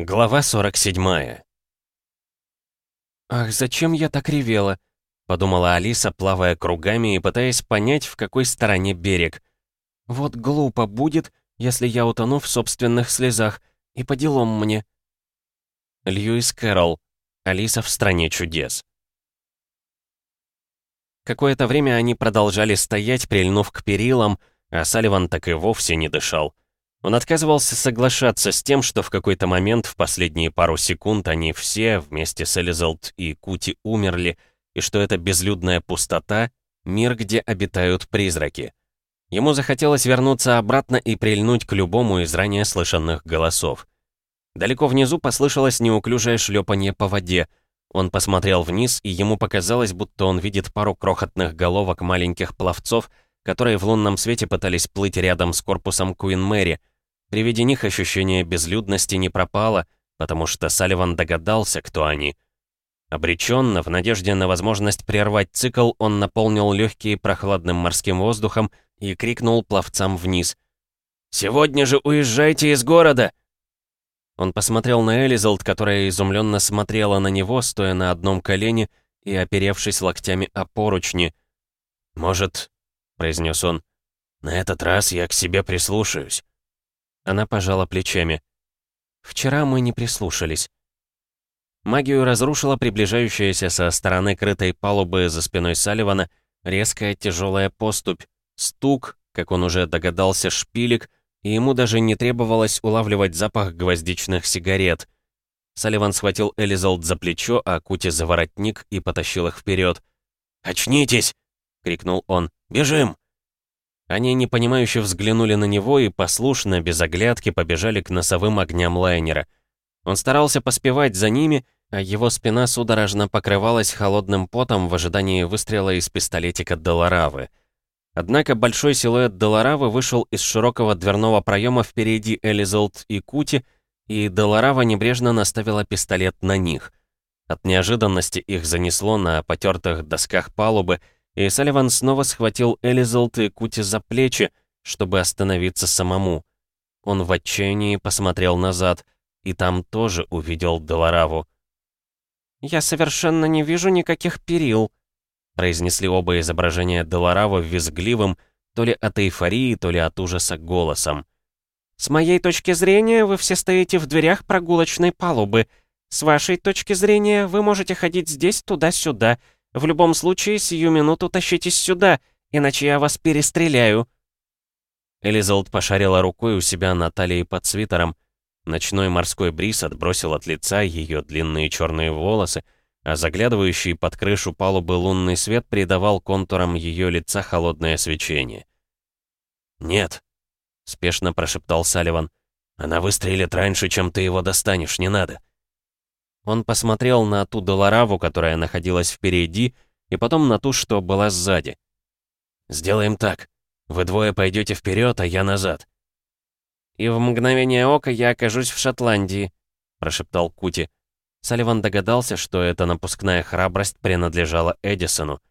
Глава 47 «Ах, зачем я так ревела?» — подумала Алиса, плавая кругами и пытаясь понять, в какой стороне берег. «Вот глупо будет, если я утону в собственных слезах, и по делам мне». Льюис Кэрролл. Алиса в стране чудес. Какое-то время они продолжали стоять, прильнув к перилам, а Салливан так и вовсе не дышал. Он отказывался соглашаться с тем, что в какой-то момент в последние пару секунд они все, вместе с Элизалд и Кути, умерли, и что это безлюдная пустота — мир, где обитают призраки. Ему захотелось вернуться обратно и прильнуть к любому из ранее слышанных голосов. Далеко внизу послышалось неуклюжее шлепанье по воде. Он посмотрел вниз, и ему показалось, будто он видит пару крохотных головок маленьких пловцов, которые в лунном свете пытались плыть рядом с корпусом Куин Мэри, при виде них ощущение безлюдности не пропало, потому что Салливан догадался, кто они. Обреченно, в надежде на возможность прервать цикл, он наполнил легкие прохладным морским воздухом и крикнул пловцам вниз. «Сегодня же уезжайте из города!» Он посмотрел на Элизалд, которая изумленно смотрела на него, стоя на одном колене и оперевшись локтями о поручни. «Может, — произнес он, — на этот раз я к себе прислушаюсь. Она пожала плечами. «Вчера мы не прислушались». Магию разрушила приближающаяся со стороны крытой палубы за спиной Салливана резкая тяжелая поступь, стук, как он уже догадался, шпилек, и ему даже не требовалось улавливать запах гвоздичных сигарет. Салливан схватил Элизалд за плечо, а Кути за воротник и потащил их вперед. «Очнитесь!» — крикнул он. «Бежим!» Они непонимающе взглянули на него и послушно, без оглядки, побежали к носовым огням лайнера. Он старался поспевать за ними, а его спина судорожно покрывалась холодным потом в ожидании выстрела из пистолетика Долоравы. Однако большой силуэт Долоравы вышел из широкого дверного проема впереди Элизолт и Кути, и Долорава небрежно наставила пистолет на них. От неожиданности их занесло на потертых досках палубы, и Салливан снова схватил Элизалт и Кути за плечи, чтобы остановиться самому. Он в отчаянии посмотрел назад, и там тоже увидел Делараву. «Я совершенно не вижу никаких перил», произнесли оба изображения Деларавы визгливым, то ли от эйфории, то ли от ужаса голосом. «С моей точки зрения, вы все стоите в дверях прогулочной палубы. С вашей точки зрения, вы можете ходить здесь туда-сюда, в любом случае, сию минуту тащитесь сюда, иначе я вас перестреляю». Элизалд пошарила рукой у себя на талии под свитером. Ночной морской бриз отбросил от лица ее длинные черные волосы, а заглядывающий под крышу палубы лунный свет придавал контурам ее лица холодное свечение. «Нет», — спешно прошептал Салливан, — «она выстрелит раньше, чем ты его достанешь, не надо». Он посмотрел на ту Долораву, которая находилась впереди, и потом на ту, что была сзади. «Сделаем так. Вы двое пойдете вперед, а я назад». «И в мгновение ока я окажусь в Шотландии», — прошептал Кути. Салливан догадался, что эта напускная храбрость принадлежала Эдисону.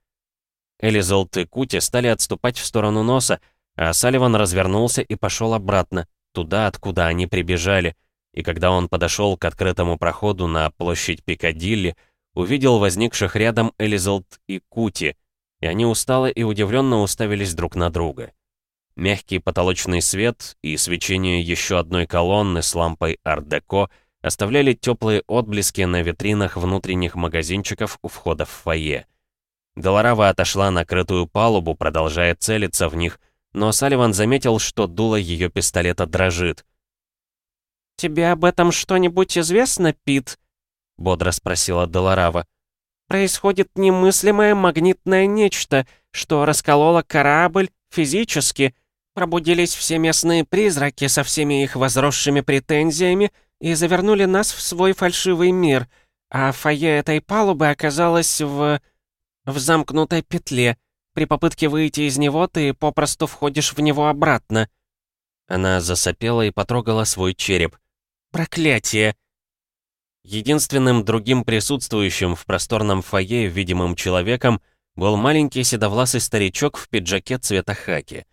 Элизолт и Кути стали отступать в сторону носа, а Салливан развернулся и пошел обратно, туда, откуда они прибежали — и когда он подошел к открытому проходу на площадь Пикадилли, увидел возникших рядом Элизалд и Кути, и они устало и удивленно уставились друг на друга. Мягкий потолочный свет и свечение еще одной колонны с лампой ар-деко оставляли теплые отблески на витринах внутренних магазинчиков у входа в фойе. Долорава отошла на крытую палубу, продолжая целиться в них, но Салливан заметил, что дуло ее пистолета дрожит — «Тебе об этом что-нибудь известно, Пит?» — бодро спросила Долорава. «Происходит немыслимое магнитное нечто, что раскололо корабль физически. Пробудились все местные призраки со всеми их возросшими претензиями и завернули нас в свой фальшивый мир, а фойе этой палубы оказалось в... в замкнутой петле. При попытке выйти из него ты попросту входишь в него обратно». Она засопела и потрогала свой череп. Проклятие!» Единственным другим присутствующим в просторном фойе видимым человеком был маленький седовласый старичок в пиджаке цвета хаки.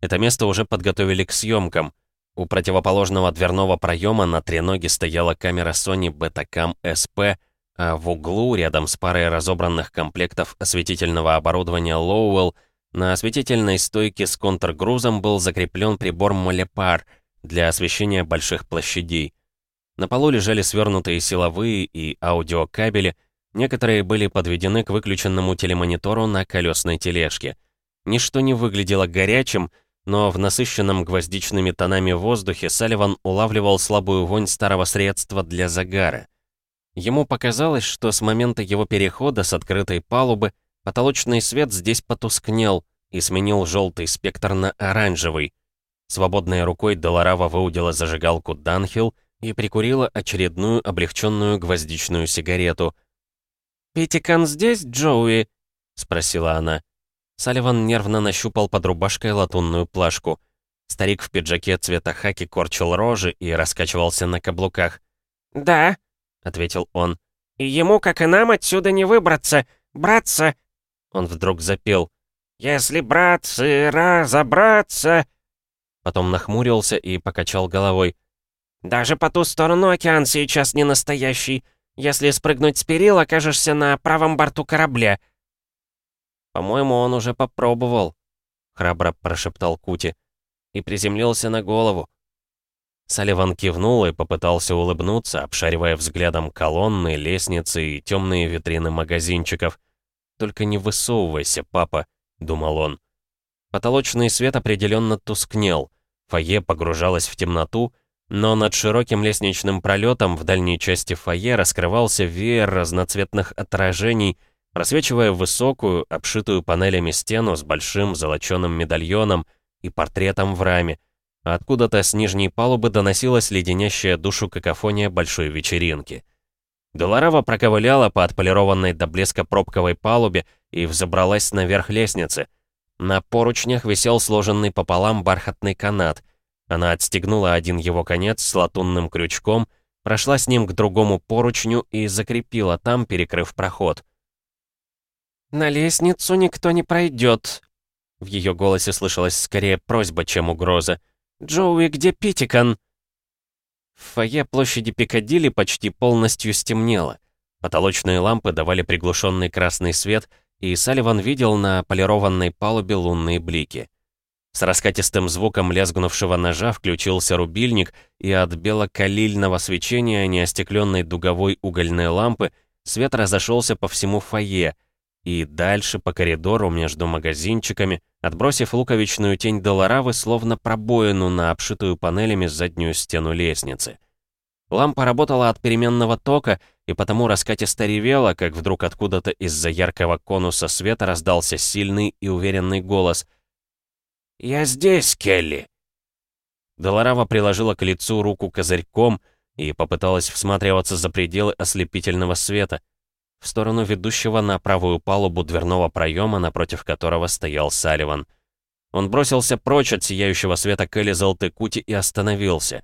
Это место уже подготовили к съемкам. У противоположного дверного проема на треноге стояла камера Sony Betacam SP, а в углу, рядом с парой разобранных комплектов осветительного оборудования Lowell, на осветительной стойке с контргрузом был закреплен прибор Молепар для освещения больших площадей. На полу лежали свернутые силовые и аудиокабели, некоторые были подведены к выключенному телемонитору на колесной тележке. Ничто не выглядело горячим, но в насыщенном гвоздичными тонами воздухе Салливан улавливал слабую вонь старого средства для загара. Ему показалось, что с момента его перехода с открытой палубы потолочный свет здесь потускнел и сменил желтый спектр на оранжевый. Свободной рукой Долорава выудила зажигалку Данхилл и прикурила очередную облегченную гвоздичную сигарету. «Питикан здесь, Джоуи?» — спросила она. Салливан нервно нащупал под рубашкой латунную плашку. Старик в пиджаке цвета хаки корчил рожи и раскачивался на каблуках. «Да», — ответил он. «И ему, как и нам, отсюда не выбраться. Братца...» Он вдруг запел. «Если братцы разобраться...» Потом нахмурился и покачал головой. «Даже по ту сторону океан сейчас не настоящий. Если спрыгнуть с перил, окажешься на правом борту корабля. «По-моему, он уже попробовал», — храбро прошептал Кути. И приземлился на голову. Салливан кивнул и попытался улыбнуться, обшаривая взглядом колонны, лестницы и темные витрины магазинчиков. «Только не высовывайся, папа», — думал он. Потолочный свет определенно тускнел. Фойе погружалось в темноту, но над широким лестничным пролетом в дальней части фойе раскрывался веер разноцветных отражений — просвечивая высокую, обшитую панелями стену с большим золоченым медальоном и портретом в раме, откуда-то с нижней палубы доносилась леденящая душу какофония большой вечеринки. Долорава проковыляла по отполированной до блеска пробковой палубе и взобралась наверх лестницы. На поручнях висел сложенный пополам бархатный канат. Она отстегнула один его конец с латунным крючком, прошла с ним к другому поручню и закрепила там, перекрыв проход. «На лестницу никто не пройдет», в ее голосе слышалась скорее просьба, чем угроза. «Джоуи, где Питикан?» В фойе площади Пикадилли почти полностью стемнело. Потолочные лампы давали приглушенный красный свет, и Салливан видел на полированной палубе лунные блики. С раскатистым звуком лязгнувшего ножа включился рубильник, и от белокалильного свечения неостекленной дуговой угольной лампы свет разошелся по всему фойе — и дальше по коридору между магазинчиками, отбросив луковичную тень Долоравы, словно пробоину на обшитую панелями заднюю стену лестницы. Лампа работала от переменного тока, и потому раскатисто ревела, как вдруг откуда-то из-за яркого конуса света раздался сильный и уверенный голос. «Я здесь, Келли!» Долорава приложила к лицу руку козырьком и попыталась всматриваться за пределы ослепительного света — в сторону ведущего на правую палубу дверного проема, напротив которого стоял Салливан. Он бросился прочь от сияющего света к Элизалт и Кути и остановился.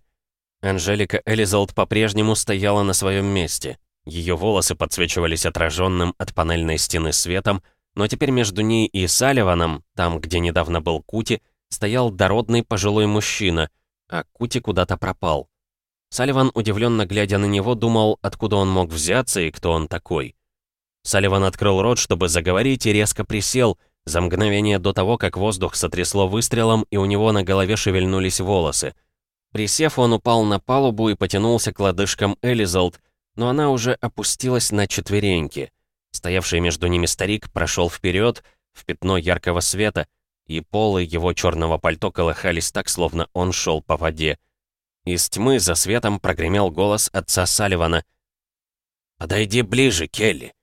Анжелика Элизалт по-прежнему стояла на своем месте. Ее волосы подсвечивались отраженным от панельной стены светом, но теперь между ней и Салливаном, там, где недавно был Кути, стоял дородный пожилой мужчина, а Кути куда-то пропал. Салливан, удивленно глядя на него, думал, откуда он мог взяться и кто он такой. Салливан открыл рот, чтобы заговорить, и резко присел, за мгновение до того, как воздух сотрясло выстрелом, и у него на голове шевельнулись волосы. Присев, он упал на палубу и потянулся к лодыжкам Элизалд, но она уже опустилась на четвереньки. Стоявший между ними старик прошел вперед, в пятно яркого света, и полы его черного пальто колыхались так, словно он шел по воде. Из тьмы за светом прогремел голос отца Салливана. «Подойди ближе, Келли!»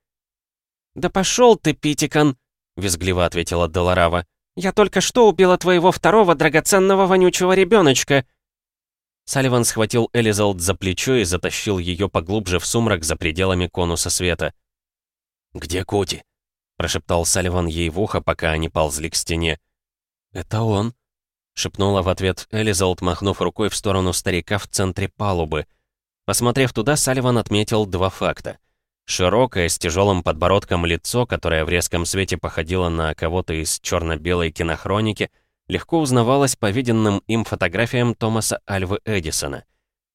«Да пошел ты, Питикан!» — визгливо ответила Долорава. «Я только что убила твоего второго драгоценного вонючего ребеночка!» Салливан схватил Элизалд за плечо и затащил ее поглубже в сумрак за пределами конуса света. «Где Коти?» — прошептал Салливан ей в ухо, пока они ползли к стене. «Это он», — шепнула в ответ Элизалд, махнув рукой в сторону старика в центре палубы. Посмотрев туда, Салливан отметил два факта. Широкое, с тяжелым подбородком лицо, которое в резком свете походило на кого-то из черно-белой кинохроники, легко узнавалась по виденным им фотографиям Томаса Альвы Эдисона.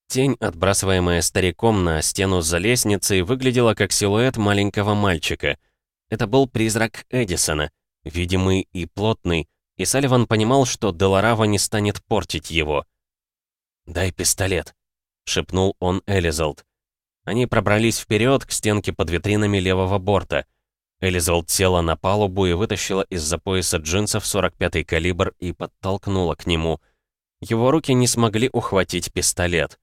Тень, отбрасываемая стариком на стену за лестницей, выглядела как силуэт маленького мальчика. Это был призрак Эдисона, видимый и плотный, и Салливан понимал, что Деларава не станет портить его. «Дай пистолет», — шепнул он Элизалд. Они пробрались вперед к стенке под витринами левого борта. Элизалд села на палубу и вытащила из-за пояса джинсов 45-й калибр и подтолкнула к нему. Его руки не смогли ухватить пистолет.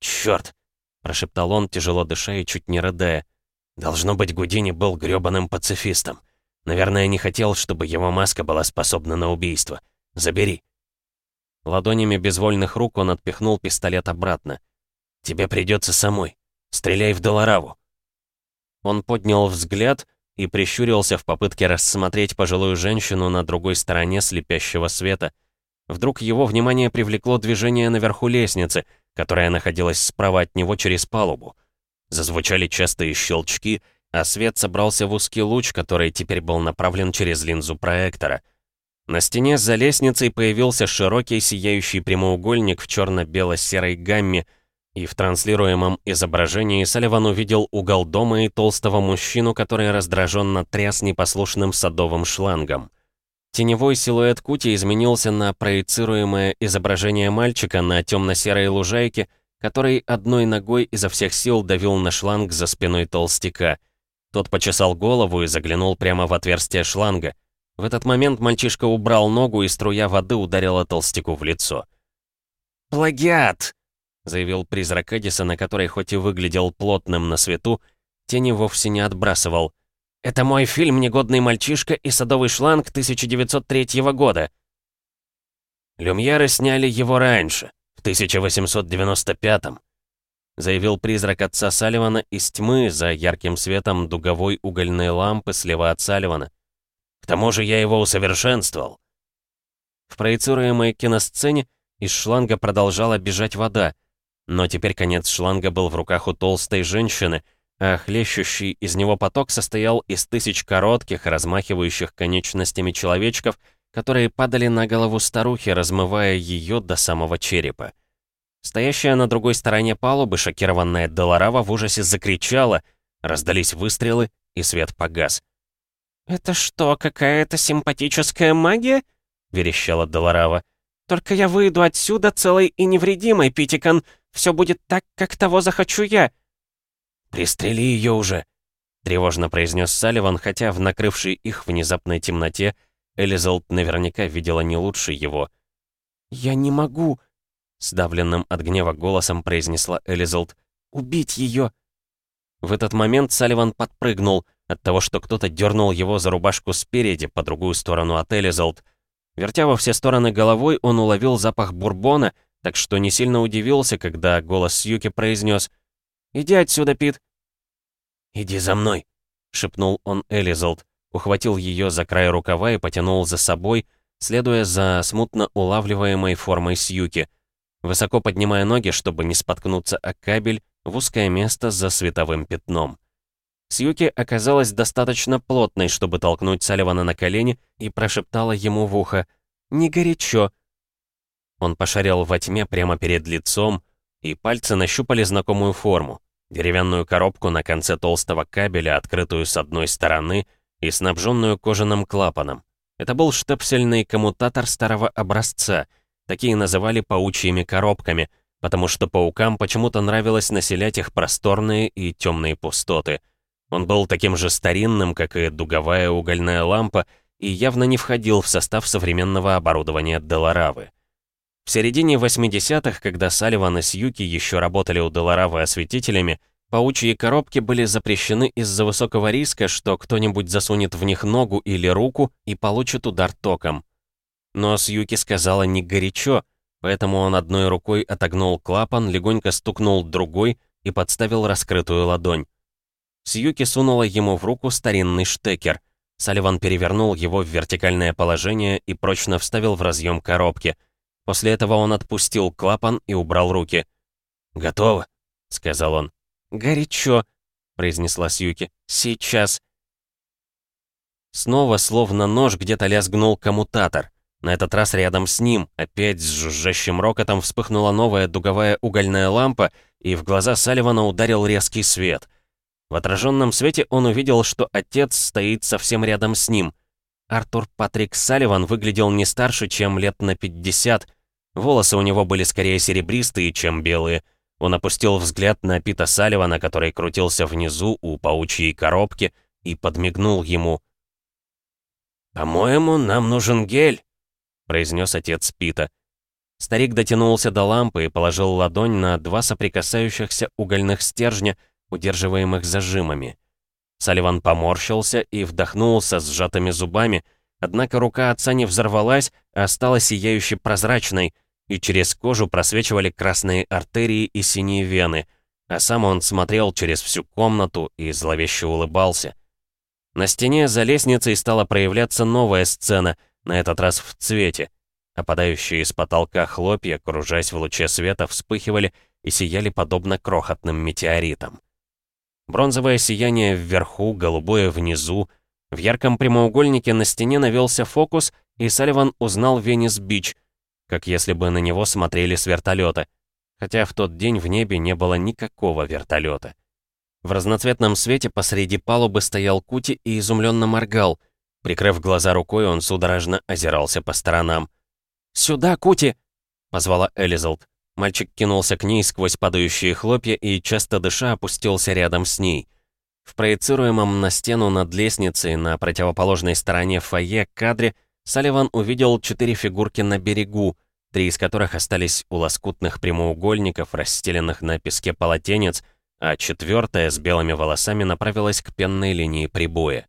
«Чёрт!» — прошептал он, тяжело дыша и чуть не рыдая. «Должно быть, Гудини был грёбаным пацифистом. Наверное, не хотел, чтобы его маска была способна на убийство. Забери». Ладонями безвольных рук он отпихнул пистолет обратно. «Тебе придется самой. Стреляй в Долораву». Он поднял взгляд и прищурился в попытке рассмотреть пожилую женщину на другой стороне слепящего света. Вдруг его внимание привлекло движение наверху лестницы — которая находилась справа от него через палубу. Зазвучали частые щелчки, а свет собрался в узкий луч, который теперь был направлен через линзу проектора. На стене за лестницей появился широкий сияющий прямоугольник в черно-бело-серой гамме, и в транслируемом изображении Салливан увидел угол дома и толстого мужчину, который раздраженно тряс непослушным садовым шлангом. Теневой силуэт Кути изменился на проецируемое изображение мальчика на темно-серой лужайке, который одной ногой изо всех сил давил на шланг за спиной толстяка. Тот почесал голову и заглянул прямо в отверстие шланга. В этот момент мальчишка убрал ногу, и струя воды ударила толстяку в лицо. «Плагиат!» — заявил призрак Эдисона, который хоть и выглядел плотным на свету, тени вовсе не отбрасывал — это мой фильм «Негодный мальчишка» и «Садовый шланг» 1903 года. Люмьеры сняли его раньше, в 1895-м, заявил призрак отца Салливана из тьмы за ярким светом дуговой угольной лампы слева от Салливана. К тому же я его усовершенствовал. В проецируемой киносцене из шланга продолжала бежать вода, но теперь конец шланга был в руках у толстой женщины — а хлещущий из него поток состоял из тысяч коротких, размахивающих конечностями человечков, которые падали на голову старухи, размывая ее до самого черепа. Стоящая на другой стороне палубы шокированная Долорава в ужасе закричала, раздались выстрелы, и свет погас. «Это что, какая-то симпатическая магия?» — верещала Долорава. «Только я выйду отсюда целой и невредимой, Питикан. Все будет так, как того захочу я». «Пристрели ее уже!» — тревожно произнес Салливан, хотя в накрывшей их внезапной темноте Элизалд наверняка видела не лучше его. «Я не могу!» — сдавленным от гнева голосом произнесла Элизалд. «Убить ее!» В этот момент Салливан подпрыгнул от того, что кто-то дернул его за рубашку спереди, по другую сторону от Элизалд. Вертя во все стороны головой, он уловил запах бурбона, так что не сильно удивился, когда голос Сьюки произнес «Иди отсюда, Пит!» «Иди за мной!» — шепнул он Элизалд, ухватил ее за край рукава и потянул за собой, следуя за смутно улавливаемой формой Сьюки, высоко поднимая ноги, чтобы не споткнуться о кабель в узкое место за световым пятном. Сьюки оказалась достаточно плотной, чтобы толкнуть Салливана на колени и прошептала ему в ухо «Не горячо!». Он пошарил во тьме прямо перед лицом, и пальцы нащупали знакомую форму деревянную коробку на конце толстого кабеля, открытую с одной стороны и снабженную кожаным клапаном. Это был штепсельный коммутатор старого образца. Такие называли паучьими коробками, потому что паукам почему-то нравилось населять их просторные и темные пустоты. Он был таким же старинным, как и дуговая угольная лампа, и явно не входил в состав современного оборудования Деларавы. В середине 80-х, когда Салливан и Сьюки еще работали у Деларавы осветителями, паучьи коробки были запрещены из-за высокого риска, что кто-нибудь засунет в них ногу или руку и получит удар током. Но Сьюки сказала не горячо, поэтому он одной рукой отогнул клапан, легонько стукнул другой и подставил раскрытую ладонь. Сьюки сунула ему в руку старинный штекер. Салливан перевернул его в вертикальное положение и прочно вставил в разъем коробки — После этого он отпустил клапан и убрал руки. «Готово», — сказал он. «Горячо», — произнесла Сьюки. «Сейчас». Снова, словно нож, где-то лязгнул коммутатор. На этот раз рядом с ним, опять с жужжащим рокотом, вспыхнула новая дуговая угольная лампа, и в глаза Салливана ударил резкий свет. В отраженном свете он увидел, что отец стоит совсем рядом с ним. Артур Патрик Салливан выглядел не старше, чем лет на 50. Волосы у него были скорее серебристые, чем белые. Он опустил взгляд на Пита Салливана, который крутился внизу у паучьей коробки, и подмигнул ему. «По-моему, нам нужен гель», — произнес отец Пита. Старик дотянулся до лампы и положил ладонь на два соприкасающихся угольных стержня, удерживаемых зажимами. Салливан поморщился и вдохнул со сжатыми зубами, однако рука отца не взорвалась, а стала сияюще прозрачной, и через кожу просвечивали красные артерии и синие вены, а сам он смотрел через всю комнату и зловеще улыбался. На стене за лестницей стала проявляться новая сцена, на этот раз в цвете. Опадающие из потолка хлопья, кружась в луче света, вспыхивали и сияли подобно крохотным метеоритам. Бронзовое сияние вверху, голубое внизу. В ярком прямоугольнике на стене навелся фокус, и Салливан узнал Венес-Бич, как если бы на него смотрели с вертолета, хотя в тот день в небе не было никакого вертолета. В разноцветном свете посреди палубы стоял Кути и изумленно моргал. Прикрыв глаза рукой, он судорожно озирался по сторонам. «Сюда, Кути!» — позвала Элизалд. Мальчик кинулся к ней сквозь падающие хлопья и, часто дыша, опустился рядом с ней. В проецируемом на стену над лестницей на противоположной стороне фойе кадре Салливан увидел четыре фигурки на берегу, три из которых остались у лоскутных прямоугольников, расстеленных на песке полотенец, а четвертая с белыми волосами направилась к пенной линии прибоя.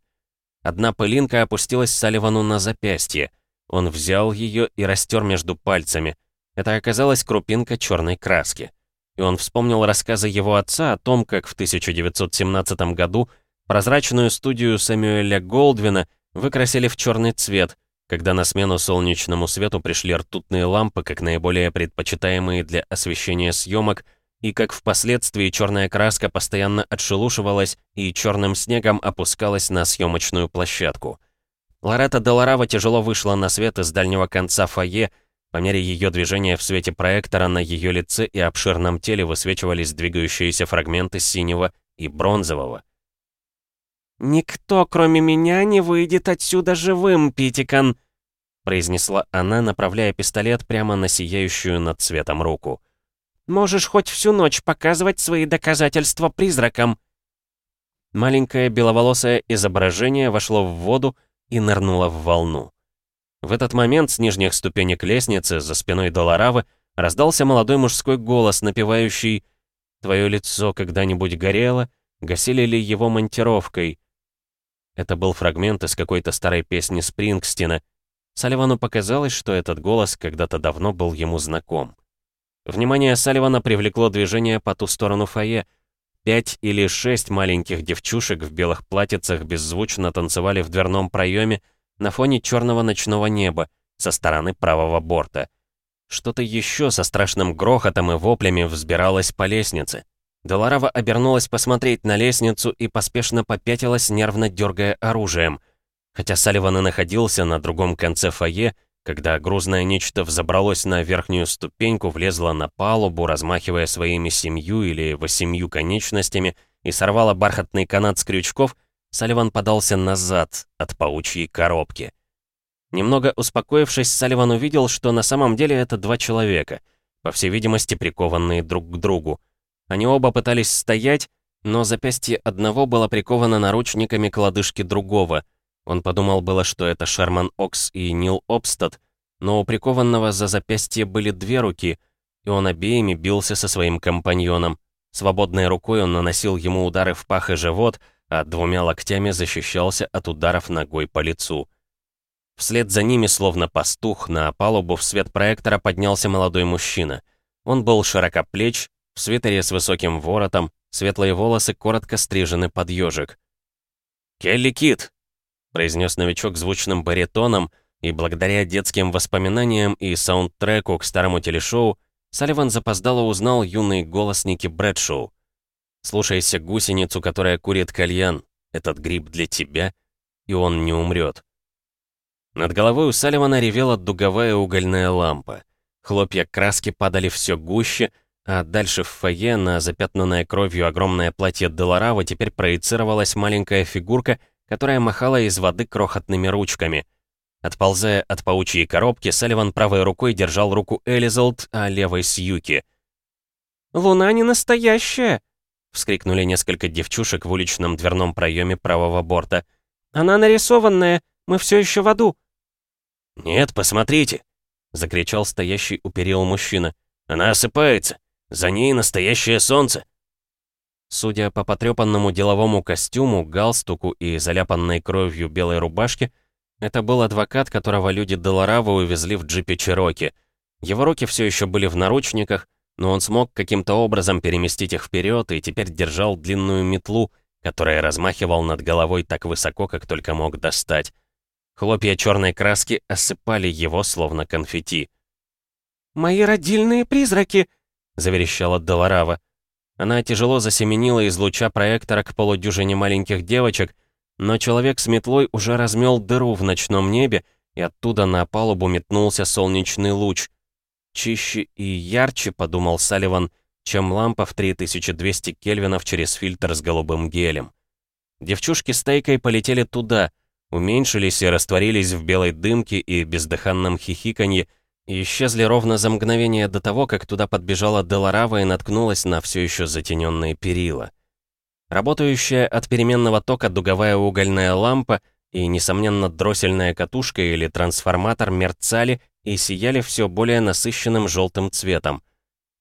Одна пылинка опустилась Салливану на запястье. Он взял ее и растер между пальцами. Это оказалась крупинка черной краски. И он вспомнил рассказы его отца о том, как в 1917 году прозрачную студию Сэмюэля Голдвина выкрасили в черный цвет, когда на смену солнечному свету пришли ртутные лампы, как наиболее предпочитаемые для освещения съемок, и как впоследствии черная краска постоянно отшелушивалась и черным снегом опускалась на съемочную площадку. Лоретта Деларава тяжело вышла на свет из дальнего конца фойе, по мере ее движения в свете проектора на ее лице и обширном теле высвечивались двигающиеся фрагменты синего и бронзового. «Никто, кроме меня, не выйдет отсюда живым, Питикан!» произнесла она, направляя пистолет прямо на сияющую над цветом руку. «Можешь хоть всю ночь показывать свои доказательства призракам!» Маленькое беловолосое изображение вошло в воду и нырнуло в волну. В этот момент с нижних ступенек лестницы за спиной Долоравы раздался молодой мужской голос, напевающий «Твое лицо когда-нибудь горело? Гасили ли его монтировкой?» Это был фрагмент из какой-то старой песни Спрингстина. Салливану показалось, что этот голос когда-то давно был ему знаком. Внимание Салливана привлекло движение по ту сторону фойе. Пять или шесть маленьких девчушек в белых платьицах беззвучно танцевали в дверном проеме на фоне черного ночного неба со стороны правого борта. Что-то еще со страшным грохотом и воплями взбиралось по лестнице. Долорава обернулась посмотреть на лестницу и поспешно попятилась, нервно дергая оружием. Хотя Салливан и находился на другом конце фойе, когда грузное нечто взобралось на верхнюю ступеньку, влезло на палубу, размахивая своими семью или восемью конечностями, и сорвало бархатный канат с крючков, Салливан подался назад от паучьей коробки. Немного успокоившись, Салливан увидел, что на самом деле это два человека, по всей видимости, прикованные друг к другу. Они оба пытались стоять, но запястье одного было приковано наручниками к лодыжке другого. Он подумал было, что это Шерман Окс и Нил Обстад, но у прикованного за запястье были две руки, и он обеими бился со своим компаньоном. Свободной рукой он наносил ему удары в пах и живот, а двумя локтями защищался от ударов ногой по лицу. Вслед за ними, словно пастух, на палубу в свет проектора поднялся молодой мужчина. Он был широкоплеч, в свитере с высоким воротом, светлые волосы коротко стрижены под ежик. «Келли Кит!» — произнес новичок звучным баритоном, и благодаря детским воспоминаниям и саундтреку к старому телешоу, Салливан запоздало узнал юный голос Ники Брэдшоу. «Слушайся гусеницу, которая курит кальян. Этот гриб для тебя, и он не умрет». Над головой у Салливана ревела дуговая угольная лампа. Хлопья краски падали все гуще, а дальше в фойе на запятнанное кровью огромное платье Деларавы теперь проецировалась маленькая фигурка, которая махала из воды крохотными ручками. Отползая от паучьей коробки, Салливан правой рукой держал руку Элизалд, а левой Сьюки. «Луна не настоящая!» — вскрикнули несколько девчушек в уличном дверном проеме правого борта. «Она нарисованная! Мы все еще в аду!» «Нет, посмотрите!» — закричал стоящий у перил мужчина. «Она осыпается! За ней настоящее солнце!» Судя по потрепанному деловому костюму, галстуку и заляпанной кровью белой рубашке, это был адвокат, которого люди Деларавы увезли в джипе Чироки. Его руки все еще были в наручниках, но он смог каким-то образом переместить их вперед и теперь держал длинную метлу, которая размахивал над головой так высоко, как только мог достать. Хлопья черной краски осыпали его, словно конфетти. «Мои родильные призраки!» — заверещала Долорава. Она тяжело засеменила из луча проектора к полудюжине маленьких девочек, но человек с метлой уже размел дыру в ночном небе, и оттуда на палубу метнулся солнечный луч. Чище и ярче, подумал Салливан, чем лампа в 3200 кельвинов через фильтр с голубым гелем. Девчушки с тайкой полетели туда — уменьшились и растворились в белой дымке и бездыханном хихиканье, и исчезли ровно за мгновение до того, как туда подбежала Деларава и наткнулась на все еще затененные перила. Работающая от переменного тока дуговая угольная лампа и, несомненно, дроссельная катушка или трансформатор мерцали и сияли все более насыщенным желтым цветом.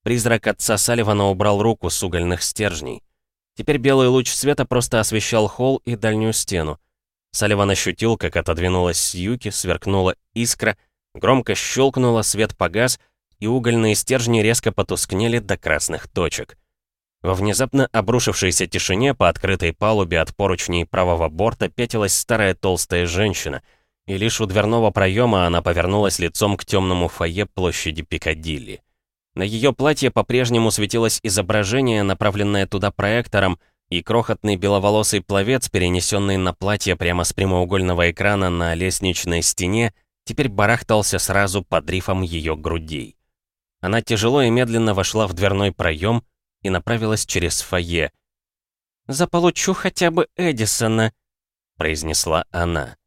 Призрак отца Салливана убрал руку с угольных стержней. Теперь белый луч света просто освещал холл и дальнюю стену. Салливан ощутил, как отодвинулась Сьюки, сверкнула искра, громко щелкнула, свет погас, и угольные стержни резко потускнели до красных точек. Во внезапно обрушившейся тишине по открытой палубе от поручней правого борта пятилась старая толстая женщина, и лишь у дверного проема она повернулась лицом к темному фойе площади Пикадилли. На ее платье по-прежнему светилось изображение, направленное туда проектором, и крохотный беловолосый пловец, перенесенный на платье прямо с прямоугольного экрана на лестничной стене, теперь барахтался сразу под рифом ее грудей. Она тяжело и медленно вошла в дверной проем и направилась через фойе. «Заполучу хотя бы Эдисона», — произнесла она.